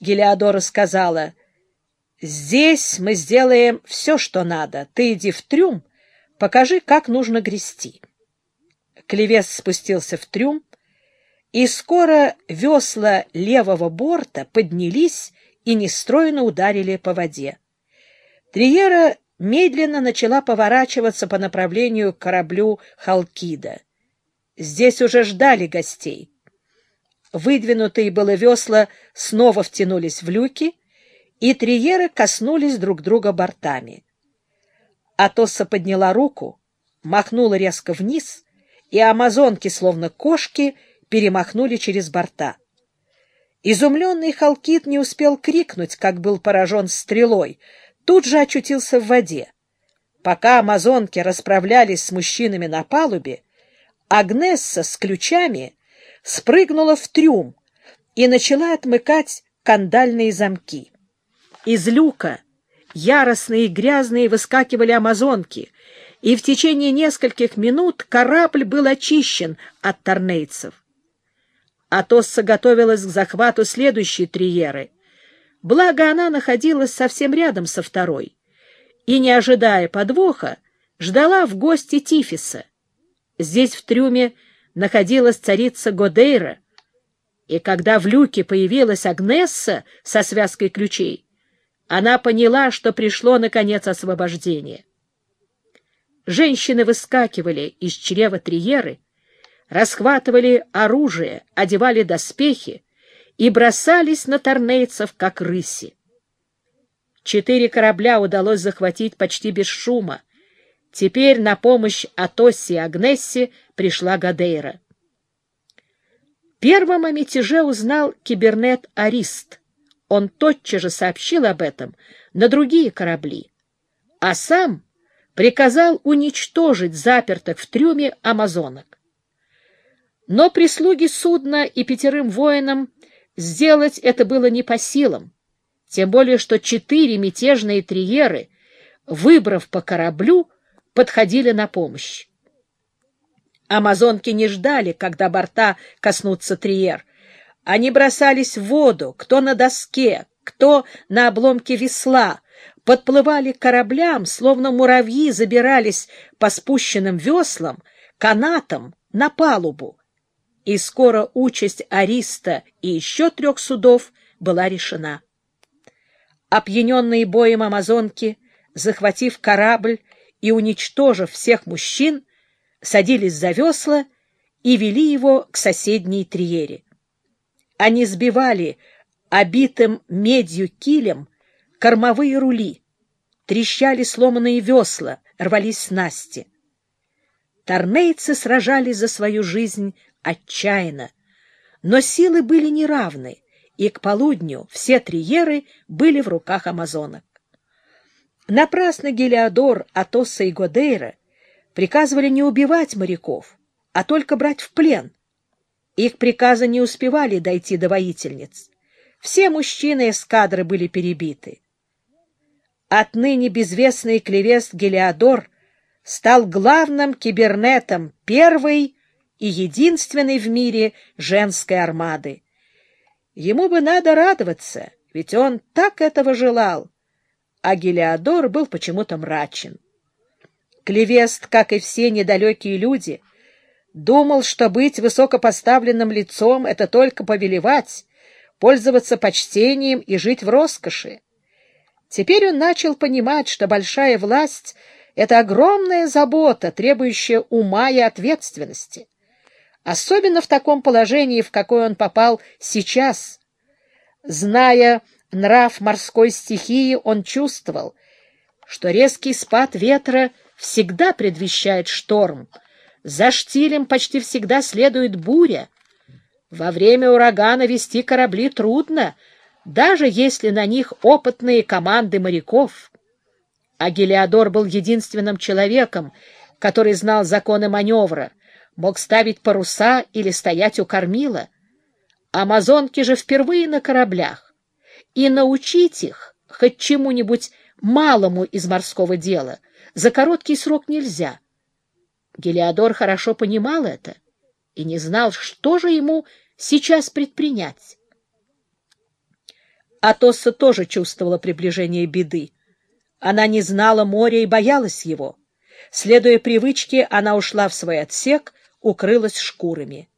Гелиодора сказала, «Здесь мы сделаем все, что надо. Ты иди в трюм, покажи, как нужно грести». Клевес спустился в трюм, и скоро весла левого борта поднялись и нестройно ударили по воде. Триера медленно начала поворачиваться по направлению к кораблю «Халкида». Здесь уже ждали гостей. Выдвинутые было весла снова втянулись в люки, и триеры коснулись друг друга бортами. Атоса подняла руку, махнула резко вниз, и амазонки, словно кошки, перемахнули через борта. Изумленный Халкит не успел крикнуть, как был поражен стрелой, тут же очутился в воде. Пока амазонки расправлялись с мужчинами на палубе, Агнесса с ключами спрыгнула в трюм и начала отмыкать кандальные замки. Из люка яростные и грязные выскакивали амазонки, и в течение нескольких минут корабль был очищен от торнейцев. Атосса готовилась к захвату следующей триеры. Благо, она находилась совсем рядом со второй и, не ожидая подвоха, ждала в гости Тифиса. Здесь в трюме находилась царица Годейра, и когда в люке появилась Агнесса со связкой ключей, она поняла, что пришло, наконец, освобождение. Женщины выскакивали из чрева Триеры, расхватывали оружие, одевали доспехи и бросались на торнейцев, как рыси. Четыре корабля удалось захватить почти без шума. Теперь на помощь Атосе и Агнессе пришла Гадейра. Первым о мятеже узнал кибернет Арист. Он тотчас же сообщил об этом на другие корабли, а сам приказал уничтожить запертых в трюме амазонок. Но прислуги судна и пятерым воинам сделать это было не по силам, тем более что четыре мятежные триеры, выбрав по кораблю, подходили на помощь. Амазонки не ждали, когда борта коснутся триер. Они бросались в воду, кто на доске, кто на обломке весла, подплывали к кораблям, словно муравьи забирались по спущенным веслам, канатам на палубу и скоро участь Ариста и еще трех судов была решена. Опьяненные боем амазонки, захватив корабль и уничтожив всех мужчин, садились за весла и вели его к соседней триере. Они сбивали обитым медью килем кормовые рули, трещали сломанные весла, рвались снасти. Торнейцы сражались за свою жизнь отчаянно, но силы были неравны, и к полудню все триеры были в руках амазонок. Напрасно Гелиодор, Атосса и Годейра приказывали не убивать моряков, а только брать в плен. Их приказы не успевали дойти до воительниц. Все мужчины эскадры были перебиты. Отныне безвестный клевест Гелиодор стал главным кибернетом первой и единственной в мире женской армады. Ему бы надо радоваться, ведь он так этого желал. А Гелиодор был почему-то мрачен. Клевест, как и все недалекие люди, думал, что быть высокопоставленным лицом — это только повелевать, пользоваться почтением и жить в роскоши. Теперь он начал понимать, что большая власть — это огромная забота, требующая ума и ответственности особенно в таком положении, в какое он попал сейчас. Зная нрав морской стихии, он чувствовал, что резкий спад ветра всегда предвещает шторм. За штилем почти всегда следует буря. Во время урагана вести корабли трудно, даже если на них опытные команды моряков. А Гелиодор был единственным человеком, который знал законы маневра — мог ставить паруса или стоять у кормила. Амазонки же впервые на кораблях, и научить их хоть чему-нибудь малому из морского дела за короткий срок нельзя. Гелиодор хорошо понимал это и не знал, что же ему сейчас предпринять. Атосса тоже чувствовала приближение беды. Она не знала моря и боялась его. Следуя привычке, она ушла в свой отсек, укрылась шкурами.